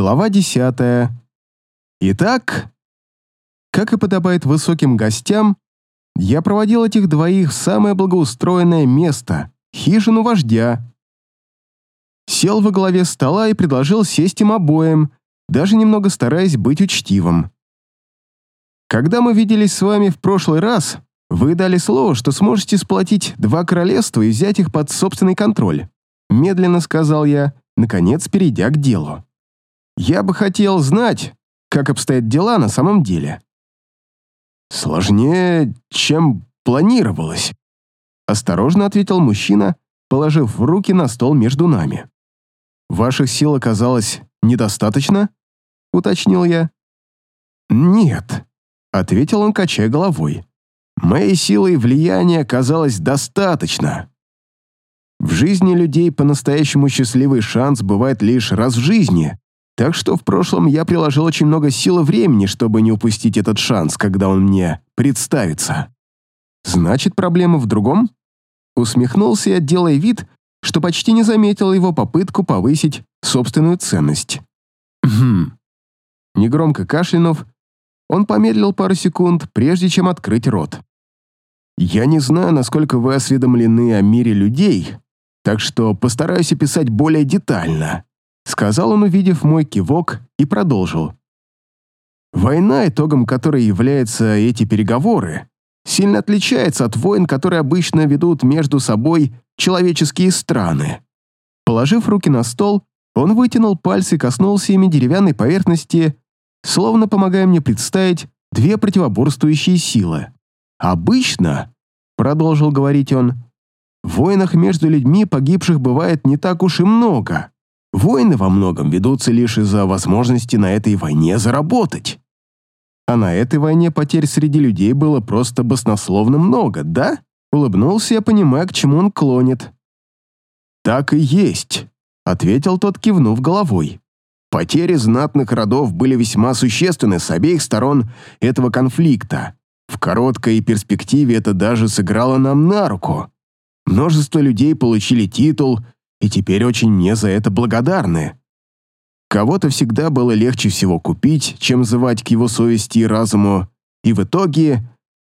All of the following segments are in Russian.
Глава десятая. Итак, как и подобает высоким гостям, я проводил этих двоих в самое благоустроенное место — хижину вождя. Сел во главе стола и предложил сесть им обоим, даже немного стараясь быть учтивым. Когда мы виделись с вами в прошлый раз, вы дали слово, что сможете сплотить два королевства и взять их под собственный контроль. Медленно сказал я, наконец перейдя к делу. Я бы хотел знать, как обстоят дела на самом деле. Сложнее, чем планировалось. Осторожно ответил мужчина, положив руки на стол между нами. Ваших сил оказалось недостаточно? Уточнил я. Нет, ответил он, качая головой. Моей силы и влияния оказалось достаточно. В жизни людей по-настоящему счастливый шанс бывает лишь раз в жизни, так что в прошлом я приложил очень много сил и времени, чтобы не упустить этот шанс, когда он мне представится. Значит, проблема в другом? Усмехнулся я, делая вид, что почти не заметил его попытку повысить собственную ценность. Хм. Негромко кашлянув, он помедлил пару секунд, прежде чем открыть рот. «Я не знаю, насколько вы осведомлены о мире людей, так что постараюсь описать более детально сказал он, увидев мой кивок, и продолжил. Война, итогом которой являются эти переговоры, сильно отличается от войн, которые обычно ведут между собой человеческие страны. Положив руки на стол, он вытянул пальцы и коснулся ими деревянной поверхности, словно помогая мне представить две противоборствующие силы. «Обычно», — продолжил говорить он, — «в войнах между людьми погибших бывает не так уж и много. Войны во многом ведутся лишь из-за возможности на этой войне заработать. А на этой войне потерь среди людей было просто баснословно много, да? Улыбнулся я, понимая, к чему он клонит. «Так и есть», — ответил тот, кивнув головой. Потери знатных родов были весьма существенны с обеих сторон этого конфликта. В короткой перспективе это даже сыграло нам на руку. Множество людей получили титул — и теперь очень мне за это благодарны. Кого-то всегда было легче всего купить, чем звать к его совести и разуму, и в итоге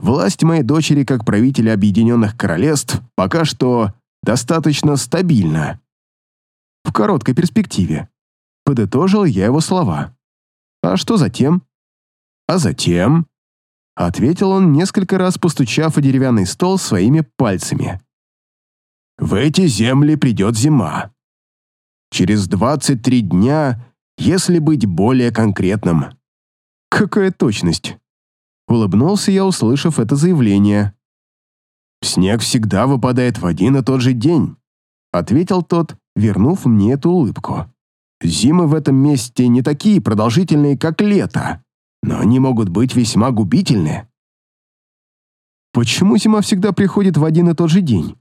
власть моей дочери как правителя Объединенных Королевств пока что достаточно стабильна. В короткой перспективе. Подытожил я его слова. А что затем? А затем? Ответил он, несколько раз постучав о деревянный стол своими пальцами. В эти земли придет зима. Через 23 дня, если быть более конкретным. Какая точность? Улыбнулся я, услышав это заявление. «Снег всегда выпадает в один и тот же день», ответил тот, вернув мне эту улыбку. «Зимы в этом месте не такие продолжительные, как лето, но они могут быть весьма губительны». «Почему зима всегда приходит в один и тот же день?»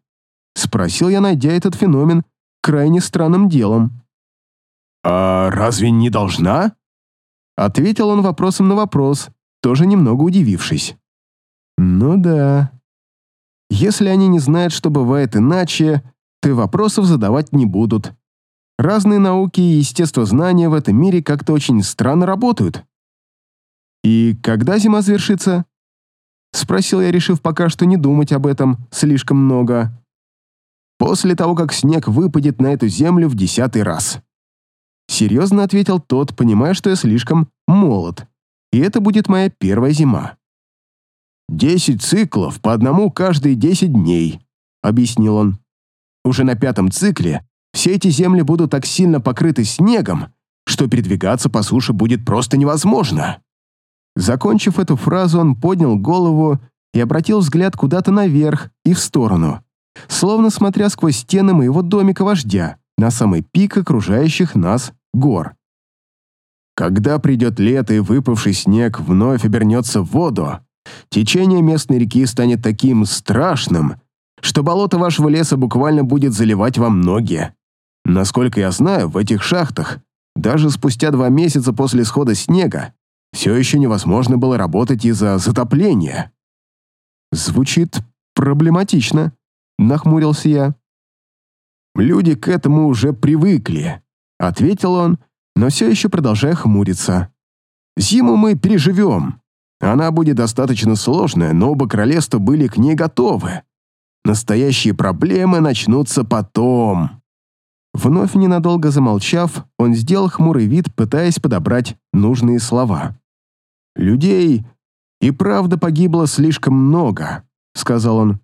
Спросил я, найдя этот феномен крайне странным делом. «А разве не должна?» Ответил он вопросом на вопрос, тоже немного удивившись. «Ну да. Если они не знают, что бывает иначе, то и вопросов задавать не будут. Разные науки и естествознания в этом мире как-то очень странно работают. И когда зима завершится?» Спросил я, решив пока что не думать об этом слишком много после того, как снег выпадет на эту землю в десятый раз. Серьезно ответил тот, понимая, что я слишком молод, и это будет моя первая зима. «Десять циклов по одному каждые десять дней», — объяснил он. «Уже на пятом цикле все эти земли будут так сильно покрыты снегом, что передвигаться по суше будет просто невозможно». Закончив эту фразу, он поднял голову и обратил взгляд куда-то наверх и в сторону словно смотря сквозь стены моего домика вождя на самый пик окружающих нас гор. Когда придет лето и выпавший снег вновь обернется в воду, течение местной реки станет таким страшным, что болото вашего леса буквально будет заливать вам ноги. Насколько я знаю, в этих шахтах даже спустя два месяца после схода снега все еще невозможно было работать из-за затопления. Звучит проблематично нахмурился я. «Люди к этому уже привыкли», — ответил он, но все еще продолжая хмуриться. «Зиму мы переживем. Она будет достаточно сложная, но оба королевства были к ней готовы. Настоящие проблемы начнутся потом». Вновь ненадолго замолчав, он сделал хмурый вид, пытаясь подобрать нужные слова. «Людей и правда погибло слишком много», — сказал он.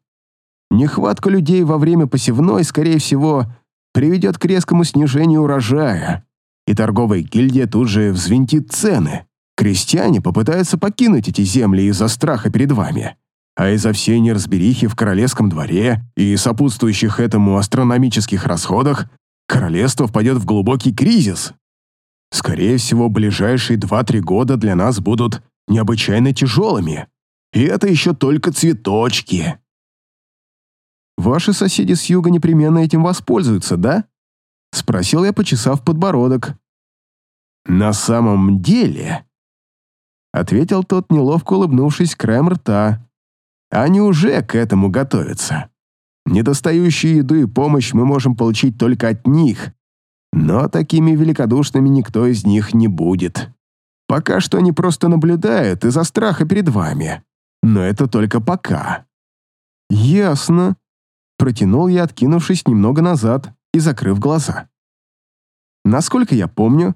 «Нехватка людей во время посевной, скорее всего, приведет к резкому снижению урожая, и торговая гильдия тут же взвинтит цены. Крестьяне попытаются покинуть эти земли из-за страха перед вами, а из-за всей неразберихи в королевском дворе и сопутствующих этому астрономических расходах королевство впадет в глубокий кризис. Скорее всего, ближайшие 2-3 года для нас будут необычайно тяжелыми. И это еще только цветочки. Ваши соседи с юга непременно этим воспользуются, да? Спросил я, почесав подбородок. На самом деле... Ответил тот, неловко улыбнувшись краем рта. Они уже к этому готовятся. Недостающую еду и помощь мы можем получить только от них, но такими великодушными никто из них не будет. Пока что они просто наблюдают из-за страха перед вами. Но это только пока. Ясно. Протянул я, откинувшись немного назад и закрыв глаза. Насколько я помню,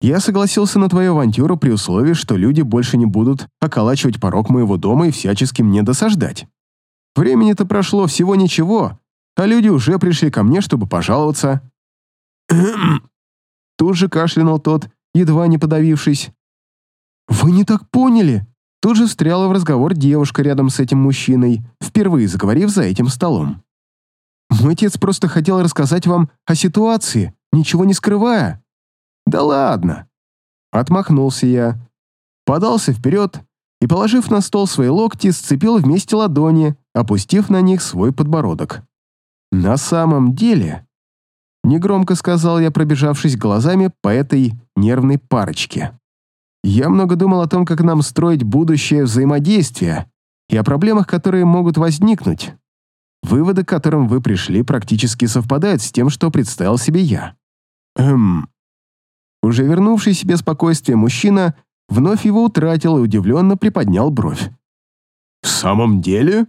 я согласился на твою авантюру при условии, что люди больше не будут околачивать порог моего дома и всячески мне досаждать. Времени-то прошло всего ничего, а люди уже пришли ко мне, чтобы пожаловаться. Тут же кашлянул тот, едва не подавившись. «Вы не так поняли!» Тут же встряла в разговор девушка рядом с этим мужчиной, впервые заговорив за этим столом. «Мой отец просто хотел рассказать вам о ситуации, ничего не скрывая». «Да ладно!» Отмахнулся я, подался вперед и, положив на стол свои локти, сцепил вместе ладони, опустив на них свой подбородок. «На самом деле...» Негромко сказал я, пробежавшись глазами по этой нервной парочке. Я много думал о том, как нам строить будущее взаимодействие и о проблемах, которые могут возникнуть. Выводы, к которым вы пришли, практически совпадают с тем, что представил себе я. Эм... Уже вернувший себе спокойствие мужчина вновь его утратил и удивленно приподнял бровь. «В самом деле?»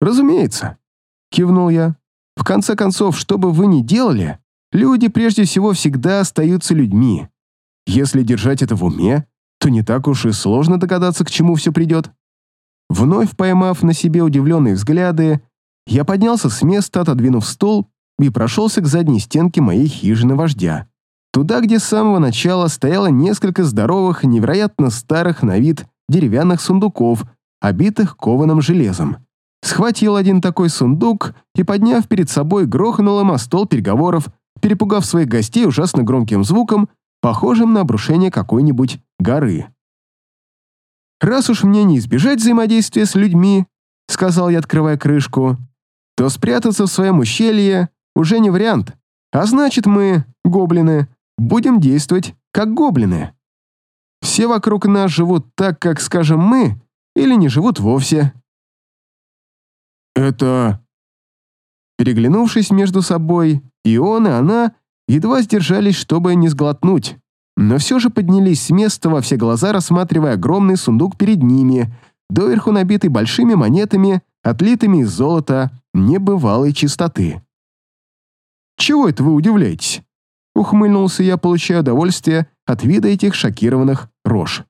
«Разумеется», — кивнул я. «В конце концов, что бы вы ни делали, люди прежде всего всегда остаются людьми. Если держать это в уме, то не так уж и сложно догадаться, к чему все придет». Вновь поймав на себе удивленные взгляды, я поднялся с места, отодвинув стол и прошелся к задней стенке моей хижины вождя. Туда, где с самого начала стояло несколько здоровых, невероятно старых на вид деревянных сундуков, обитых кованым железом. Схватил один такой сундук и, подняв перед собой, грохнул им о стол переговоров, перепугав своих гостей ужасно громким звуком, похожим на обрушение какой-нибудь горы. «Раз уж мне не избежать взаимодействия с людьми», — сказал я, открывая крышку, то спрятаться в своем ущелье уже не вариант. А значит, мы, гоблины, будем действовать как гоблины. Все вокруг нас живут так, как скажем мы, или не живут вовсе. «Это...» Переглянувшись между собой, и он, и она едва сдержались, чтобы не сглотнуть, но все же поднялись с места во все глаза, рассматривая огромный сундук перед ними, доверху набитый большими монетами, отлитыми из золота небывалой чистоты. «Чего это вы удивляетесь?» Ухмыльнулся я, получая удовольствие от вида этих шокированных рож.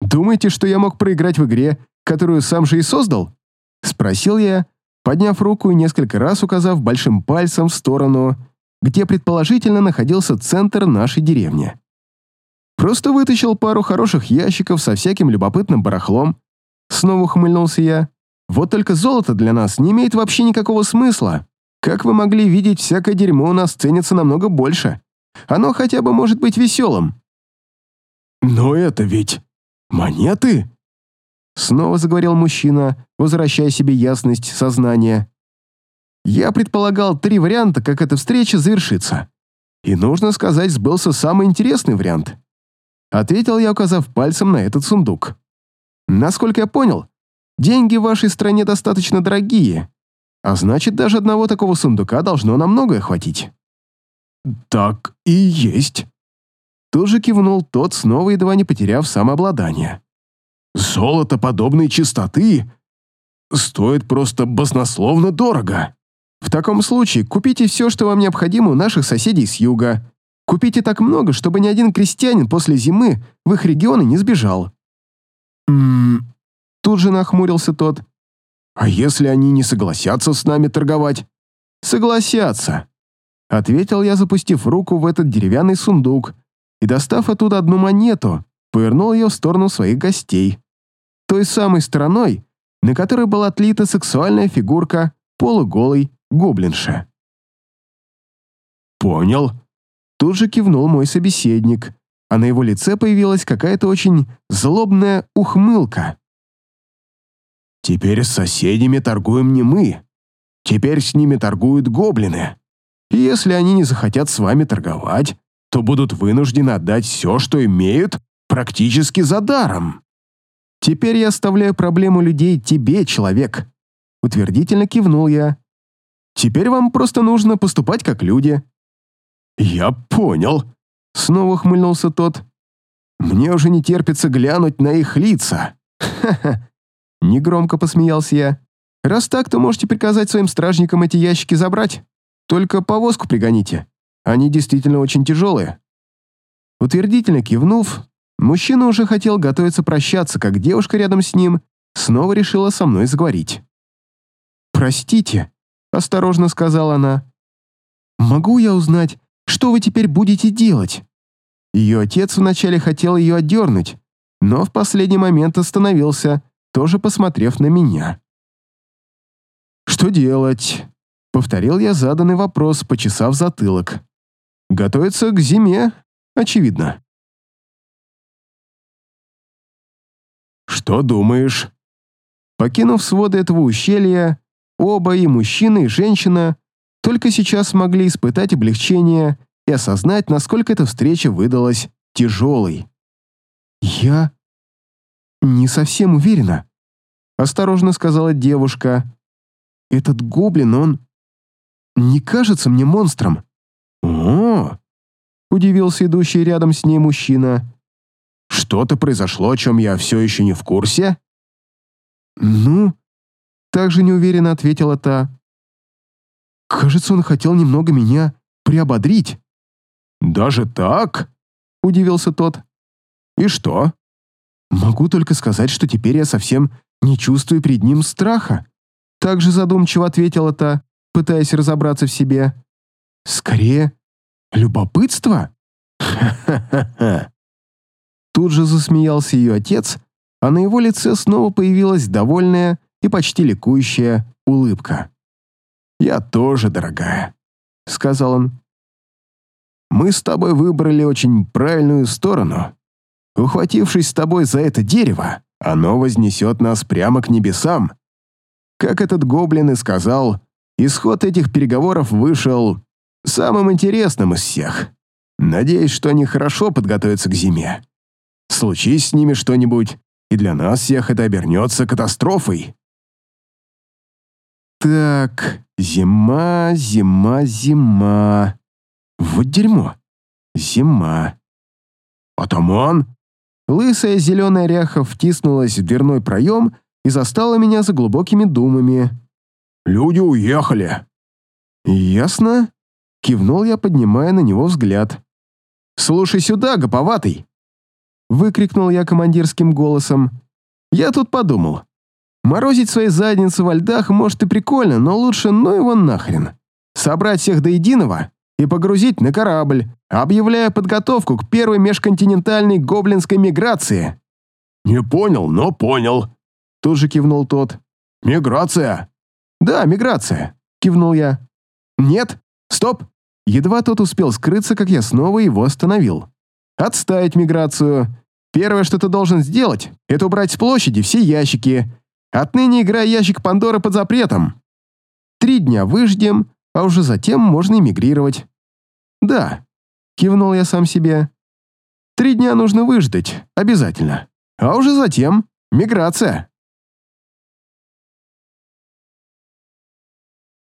«Думаете, что я мог проиграть в игре, которую сам же и создал?» Спросил я, подняв руку и несколько раз указав большим пальцем в сторону, где предположительно находился центр нашей деревни. Просто вытащил пару хороших ящиков со всяким любопытным барахлом. Снова ухмыльнулся я. Вот только золото для нас не имеет вообще никакого смысла. Как вы могли видеть, всякое дерьмо у нас ценится намного больше. Оно хотя бы может быть веселым. Но это ведь монеты? Снова заговорил мужчина, возвращая себе ясность сознания. Я предполагал три варианта, как эта встреча завершится. И нужно сказать, сбылся самый интересный вариант. Ответил я, указав пальцем на этот сундук. Насколько я понял, деньги в вашей стране достаточно дорогие, а значит, даже одного такого сундука должно на многое хватить. Так и есть, Тут же кивнул тот, снова едва не потеряв самообладание. «Золото подобной чистоты стоит просто баснословно дорого. В таком случае купите все, что вам необходимо у наших соседей с юга. Купите так много, чтобы ни один крестьянин после зимы в их регионы не сбежал». «Ммм...» Тут же нахмурился тот. «А если они не согласятся с нами торговать?» «Согласятся», — ответил я, запустив руку в этот деревянный сундук и, достав оттуда одну монету, повернул ее в сторону своих гостей. Той самой стороной, на которой была отлита сексуальная фигурка полуголой гоблинши. «Понял», — тут же кивнул мой собеседник, а на его лице появилась какая-то очень злобная ухмылка. «Теперь с соседями торгуем не мы. Теперь с ними торгуют гоблины. И если они не захотят с вами торговать, то будут вынуждены отдать все, что имеют, практически за даром. Теперь я оставляю проблему людей тебе, человек. Утвердительно кивнул я. Теперь вам просто нужно поступать как люди. Я понял. Снова хмыльнулся тот. Мне уже не терпится глянуть на их лица. Ха-ха. Негромко посмеялся я. Раз так, то можете приказать своим стражникам эти ящики забрать. Только повозку пригоните. Они действительно очень тяжелые. Утвердительно кивнув, Мужчина уже хотел готовиться прощаться, как девушка рядом с ним снова решила со мной заговорить. «Простите», — осторожно сказала она. «Могу я узнать, что вы теперь будете делать?» Ее отец вначале хотел ее отдернуть, но в последний момент остановился, тоже посмотрев на меня. «Что делать?» — повторил я заданный вопрос, почесав затылок. «Готовиться к зиме, очевидно». «Что думаешь?» Покинув своды этого ущелья, оба, и мужчина, и женщина, только сейчас смогли испытать облегчение и осознать, насколько эта встреча выдалась тяжелой. «Я не совсем уверена», — осторожно сказала девушка. «Этот гоблин, он не кажется мне монстром». «О!» — удивился идущий рядом с ней мужчина. Что-то произошло, о чем я все еще не в курсе?» «Ну?» — также неуверенно ответила та. «Кажется, он хотел немного меня приободрить». «Даже так?» — удивился тот. «И что?» «Могу только сказать, что теперь я совсем не чувствую перед ним страха», — также задумчиво ответила та, пытаясь разобраться в себе. «Скорее, любопытство?» «Ха-ха-ха!» Тут же засмеялся ее отец, а на его лице снова появилась довольная и почти ликующая улыбка. «Я тоже, дорогая», — сказал он. «Мы с тобой выбрали очень правильную сторону. Ухватившись с тобой за это дерево, оно вознесет нас прямо к небесам. Как этот гоблин и сказал, исход этих переговоров вышел самым интересным из всех. Надеюсь, что они хорошо подготовятся к зиме. Случись с ними что-нибудь, и для нас всех это обернется катастрофой. Так, зима, зима, зима. Вот дерьмо. Зима. Атаман? Лысая зеленая ряха втиснулась в дверной проем и застала меня за глубокими думами. «Люди уехали». «Ясно?» — кивнул я, поднимая на него взгляд. «Слушай сюда, гоповатый!» Выкрикнул я командирским голосом. Я тут подумал. Морозить свои задницы во льдах может и прикольно, но лучше ну его нахрен. Собрать всех до единого и погрузить на корабль, объявляя подготовку к первой межконтинентальной гоблинской миграции. «Не понял, но понял», — тут же кивнул тот. «Миграция?» «Да, миграция», — кивнул я. «Нет, стоп!» Едва тот успел скрыться, как я снова его остановил. Отставить миграцию. Первое, что ты должен сделать, это убрать с площади все ящики. Отныне играй ящик Пандоры под запретом. Три дня выждем, а уже затем можно эмигрировать. Да, кивнул я сам себе. Три дня нужно выждать, обязательно. А уже затем миграция.